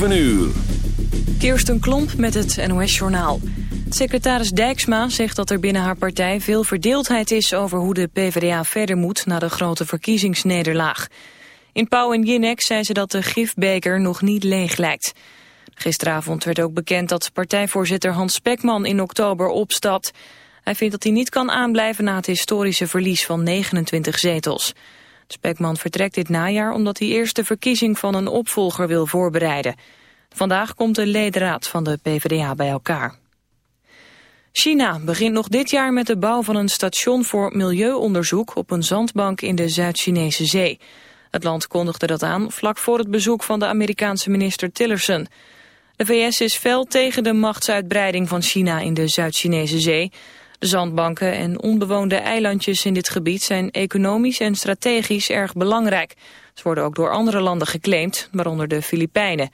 7 uur. Kirsten Klomp met het NOS-journaal. Secretaris Dijksma zegt dat er binnen haar partij veel verdeeldheid is... over hoe de PvdA verder moet na de grote verkiezingsnederlaag. In Pauw en Jinek zei ze dat de gifbeker nog niet leeg lijkt. Gisteravond werd ook bekend dat partijvoorzitter Hans Spekman in oktober opstapt. Hij vindt dat hij niet kan aanblijven na het historische verlies van 29 zetels. Spekman vertrekt dit najaar omdat hij eerst de verkiezing van een opvolger wil voorbereiden. Vandaag komt de ledenraad van de PvdA bij elkaar. China begint nog dit jaar met de bouw van een station voor milieuonderzoek op een zandbank in de Zuid-Chinese zee. Het land kondigde dat aan vlak voor het bezoek van de Amerikaanse minister Tillerson. De VS is fel tegen de machtsuitbreiding van China in de Zuid-Chinese zee. De zandbanken en onbewoonde eilandjes in dit gebied zijn economisch en strategisch erg belangrijk. Ze worden ook door andere landen geclaimd, waaronder de Filipijnen.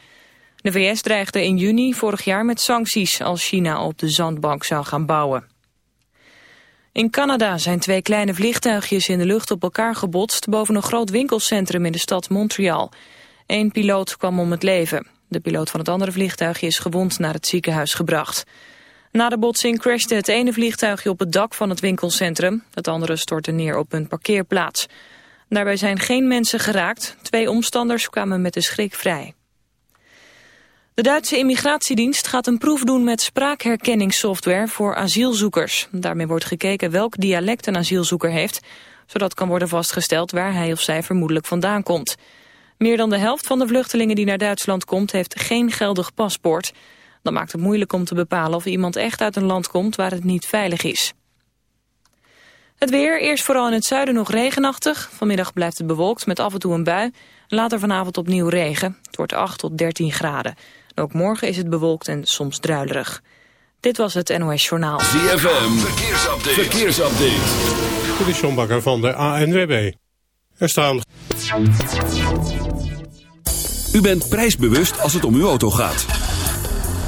De VS dreigde in juni vorig jaar met sancties als China op de zandbank zou gaan bouwen. In Canada zijn twee kleine vliegtuigjes in de lucht op elkaar gebotst boven een groot winkelcentrum in de stad Montreal. Eén piloot kwam om het leven. De piloot van het andere vliegtuigje is gewond naar het ziekenhuis gebracht. Na de botsing crashte het ene vliegtuigje op het dak van het winkelcentrum. Het andere stortte neer op een parkeerplaats. Daarbij zijn geen mensen geraakt. Twee omstanders kwamen met de schrik vrij. De Duitse immigratiedienst gaat een proef doen met spraakherkenningssoftware voor asielzoekers. Daarmee wordt gekeken welk dialect een asielzoeker heeft, zodat kan worden vastgesteld waar hij of zij vermoedelijk vandaan komt. Meer dan de helft van de vluchtelingen die naar Duitsland komt heeft geen geldig paspoort. Dat maakt het moeilijk om te bepalen of iemand echt uit een land komt waar het niet veilig is. Het weer, eerst vooral in het zuiden nog regenachtig. Vanmiddag blijft het bewolkt met af en toe een bui. Later vanavond opnieuw regen. Het wordt 8 tot 13 graden. ook morgen is het bewolkt en soms druilerig. Dit was het NOS Journaal. ZFM, verkeersupdate. verkeersupdate. Dit is John Bakker van de ANWB. Er staan... U bent prijsbewust als het om uw auto gaat.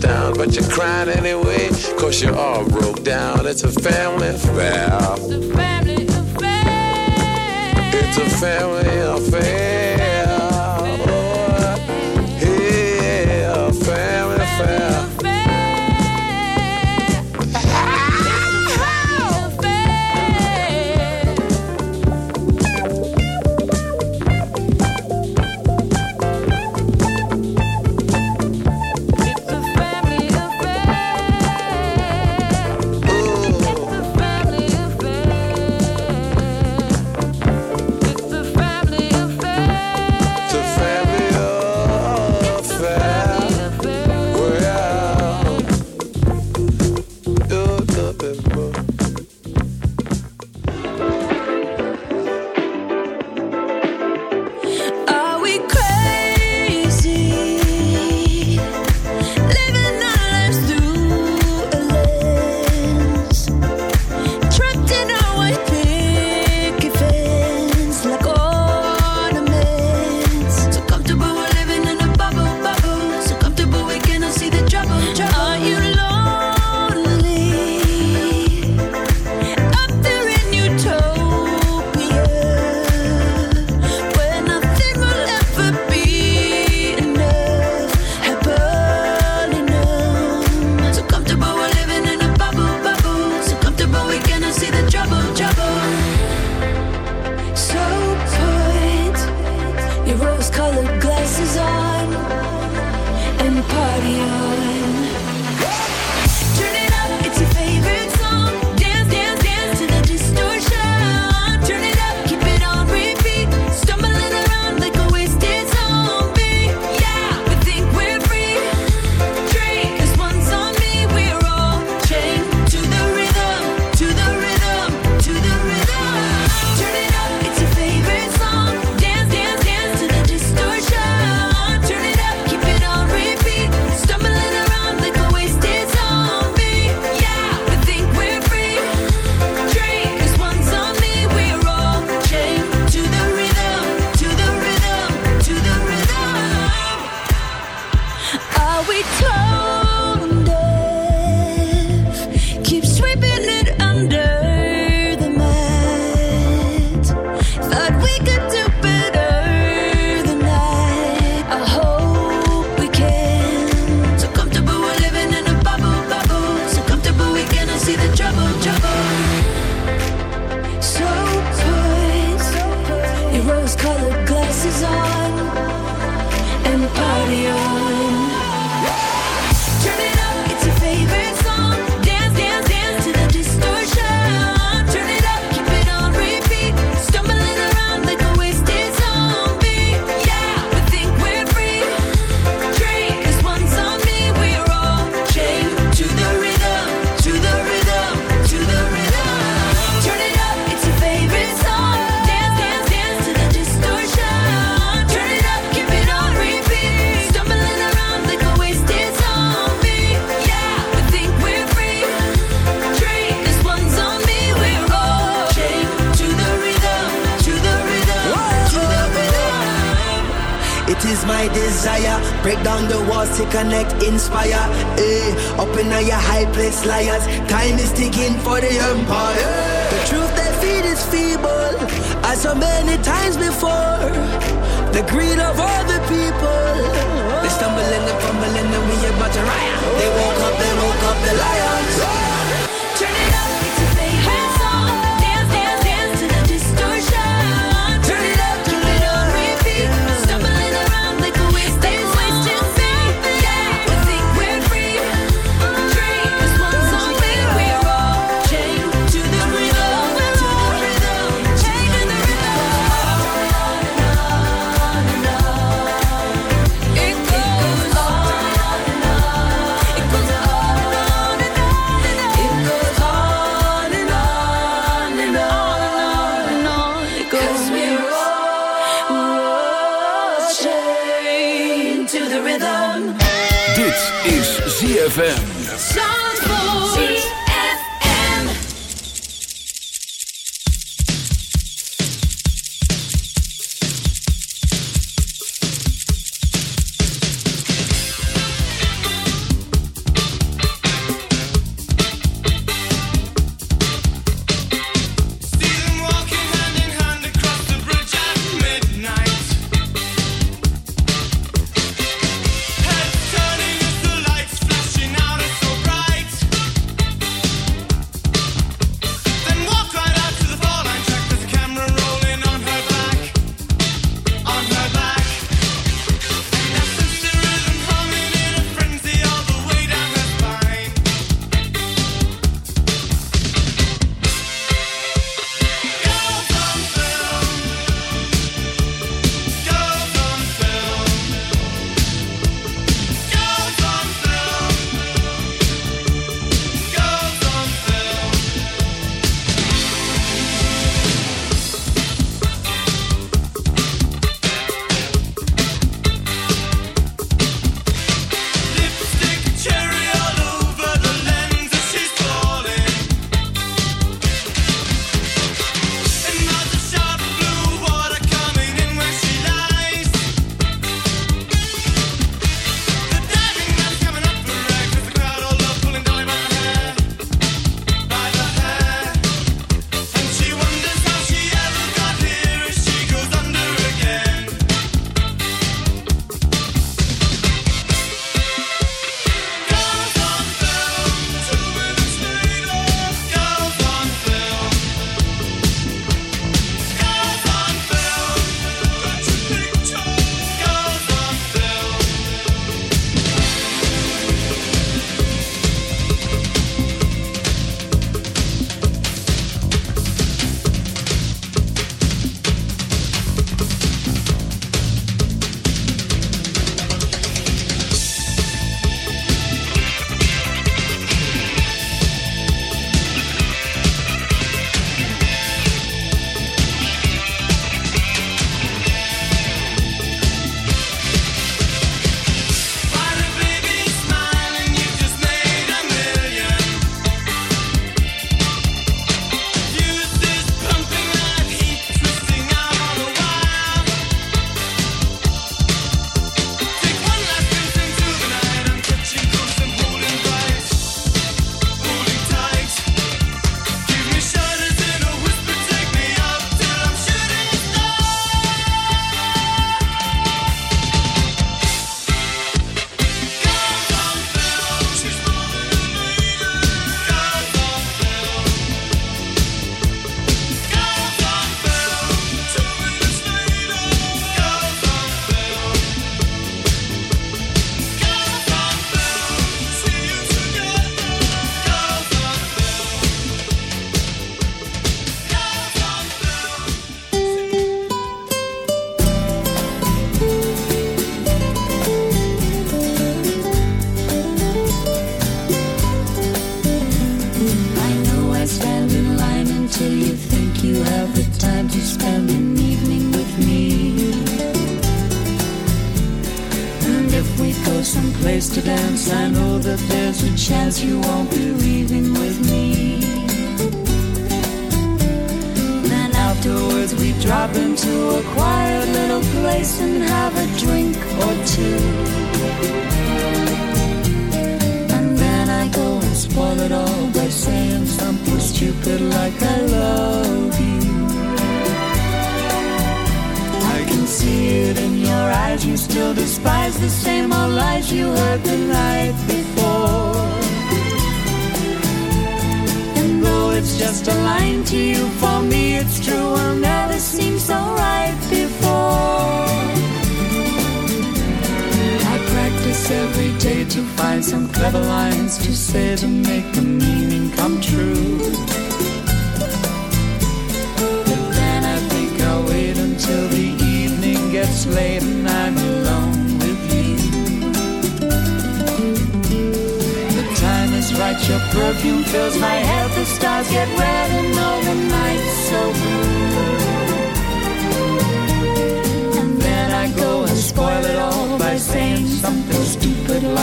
down, but you cried anyway. Cause you all broke down. It's a family affair. It's a family affair. It's a family affair.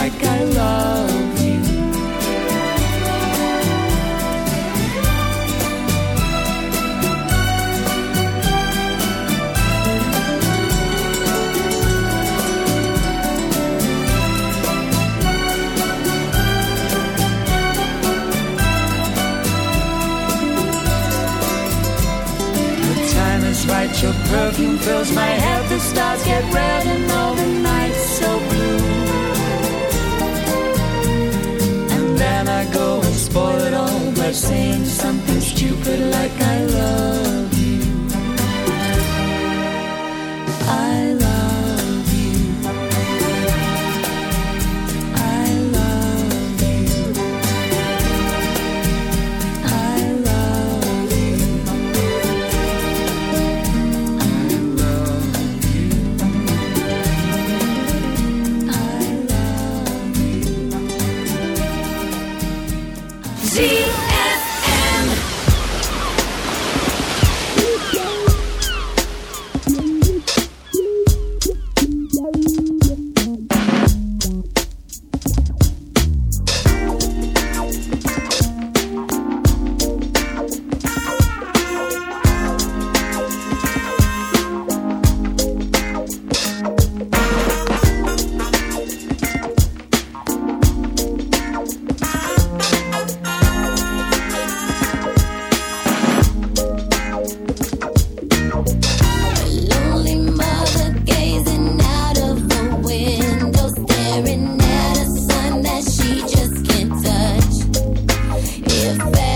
like I love you. The time is right, your perfume fills my head, the stars get red and all the is bad.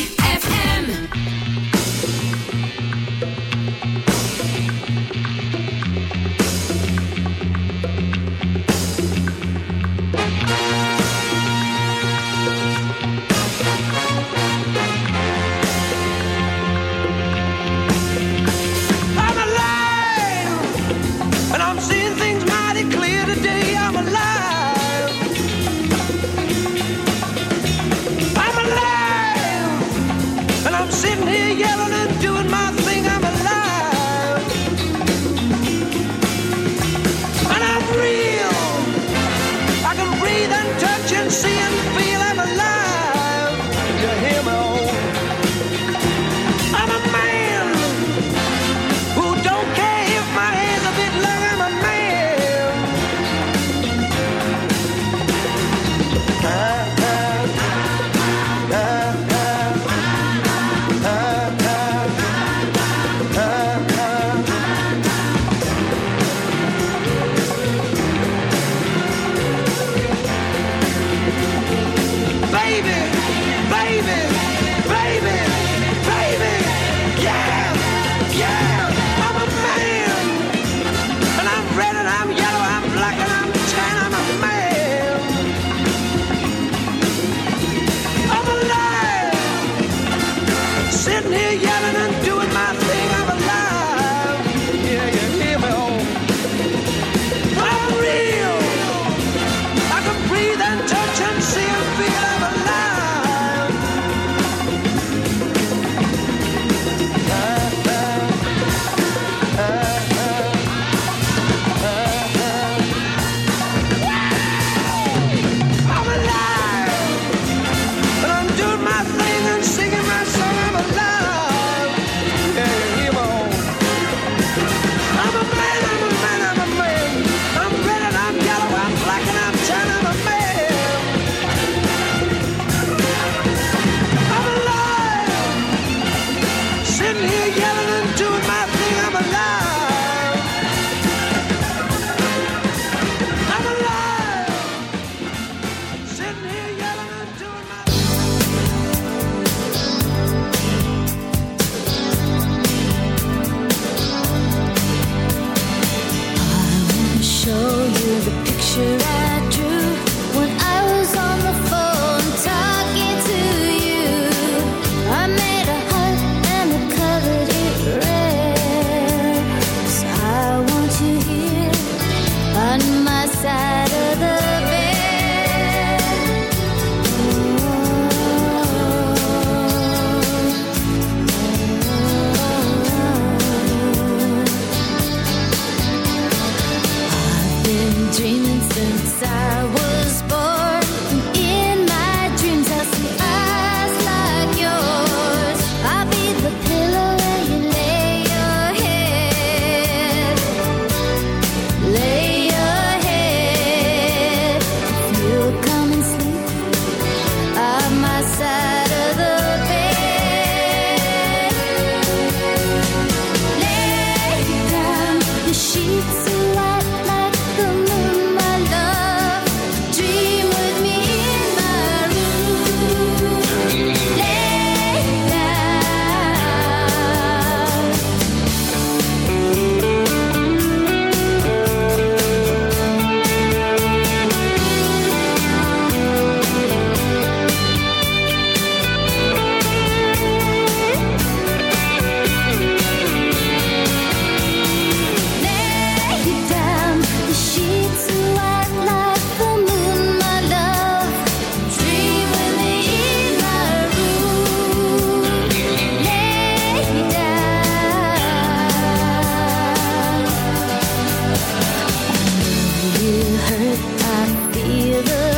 together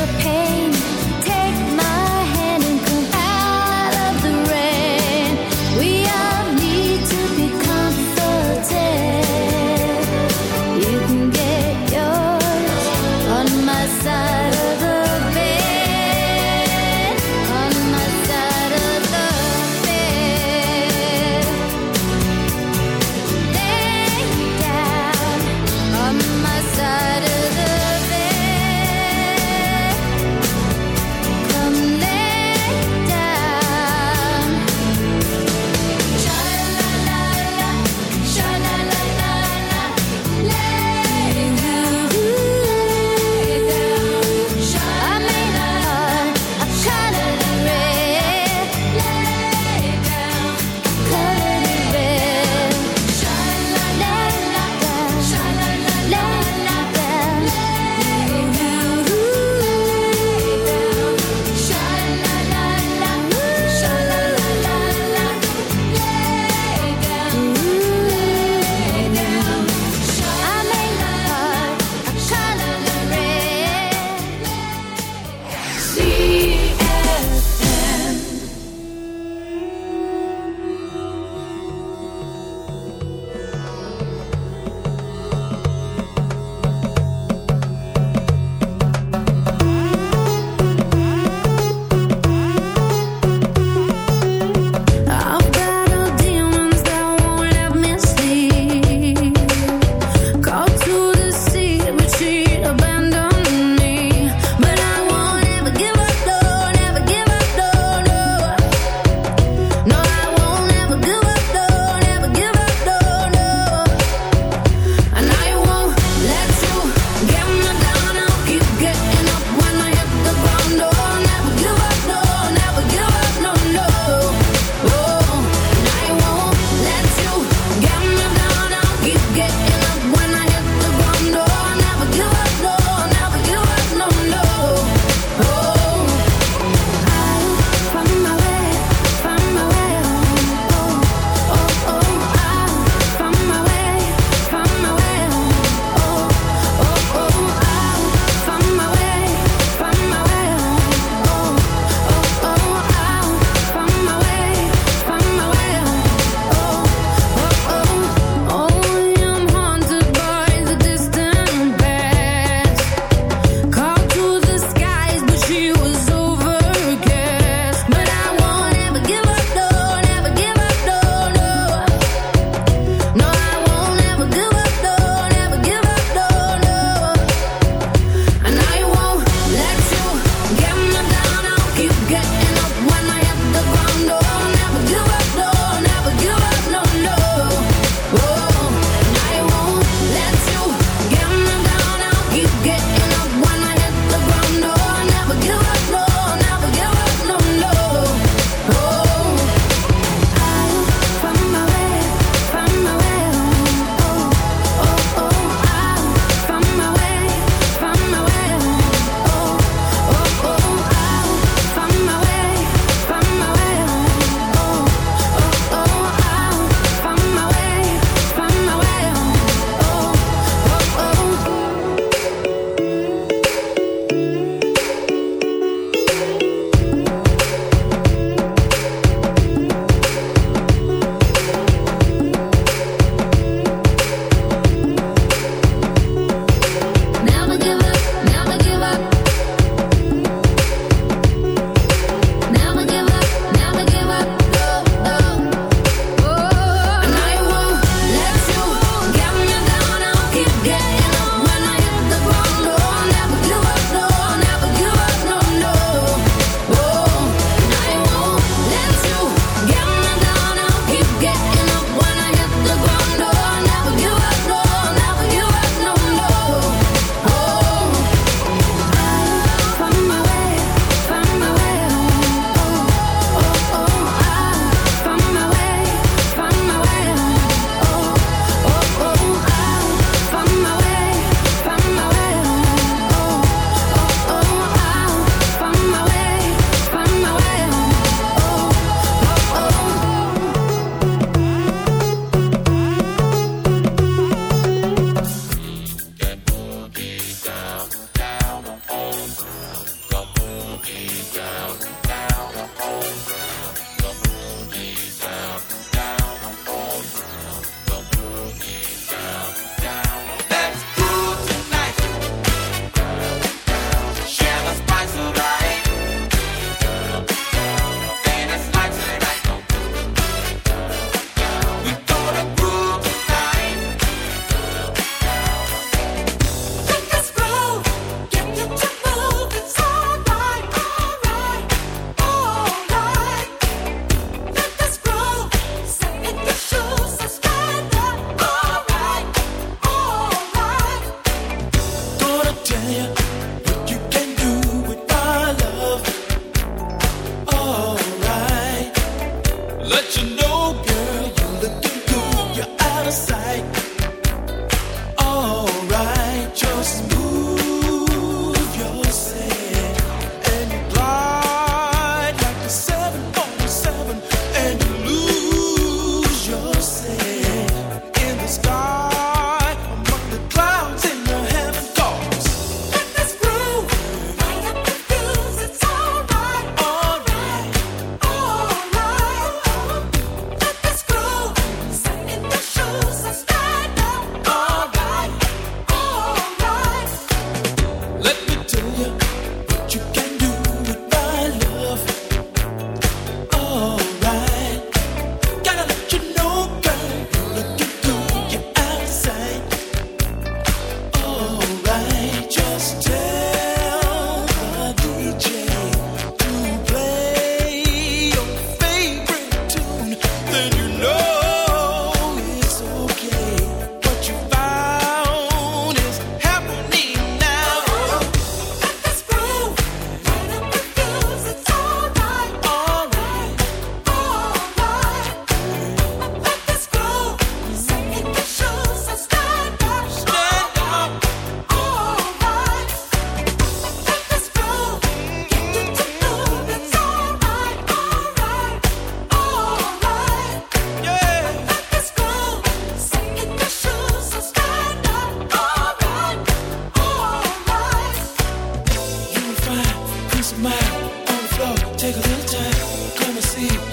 Take a little time, come and see.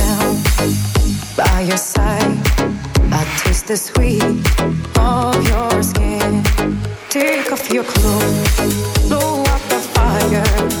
the sweet of your skin. Take off your clothes, blow out the fire.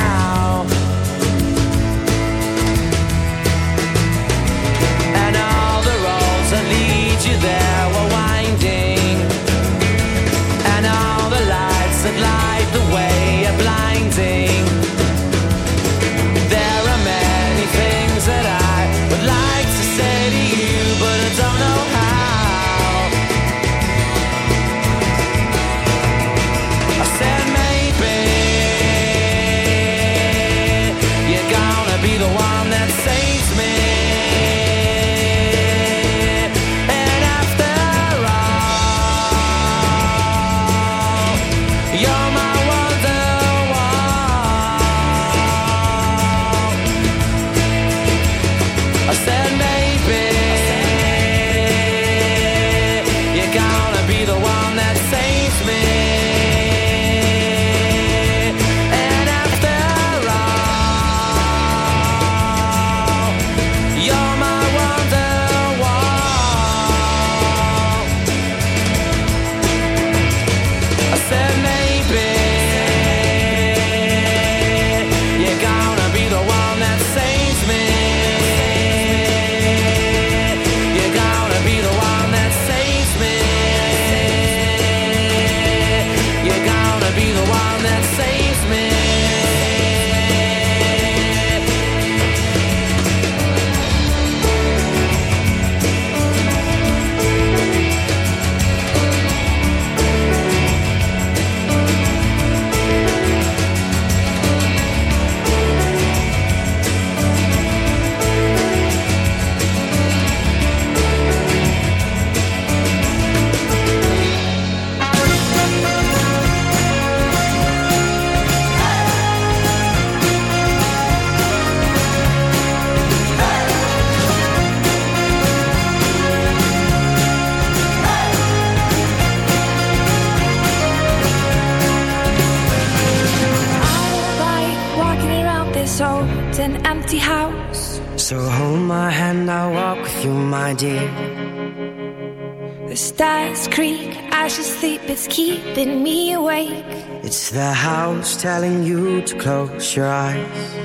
Sleep, it's keeping me awake. It's the house telling you to close your eyes.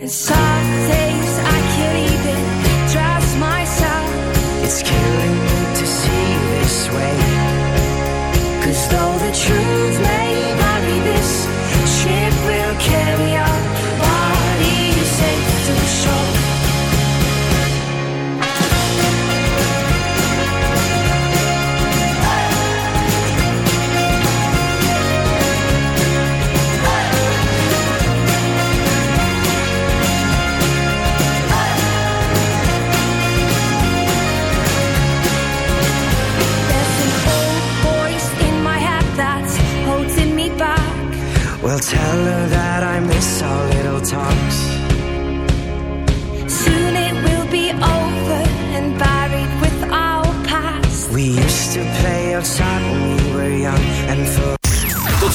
And some days I can't even trust myself. It's killing me to see this way. Cause though the truth may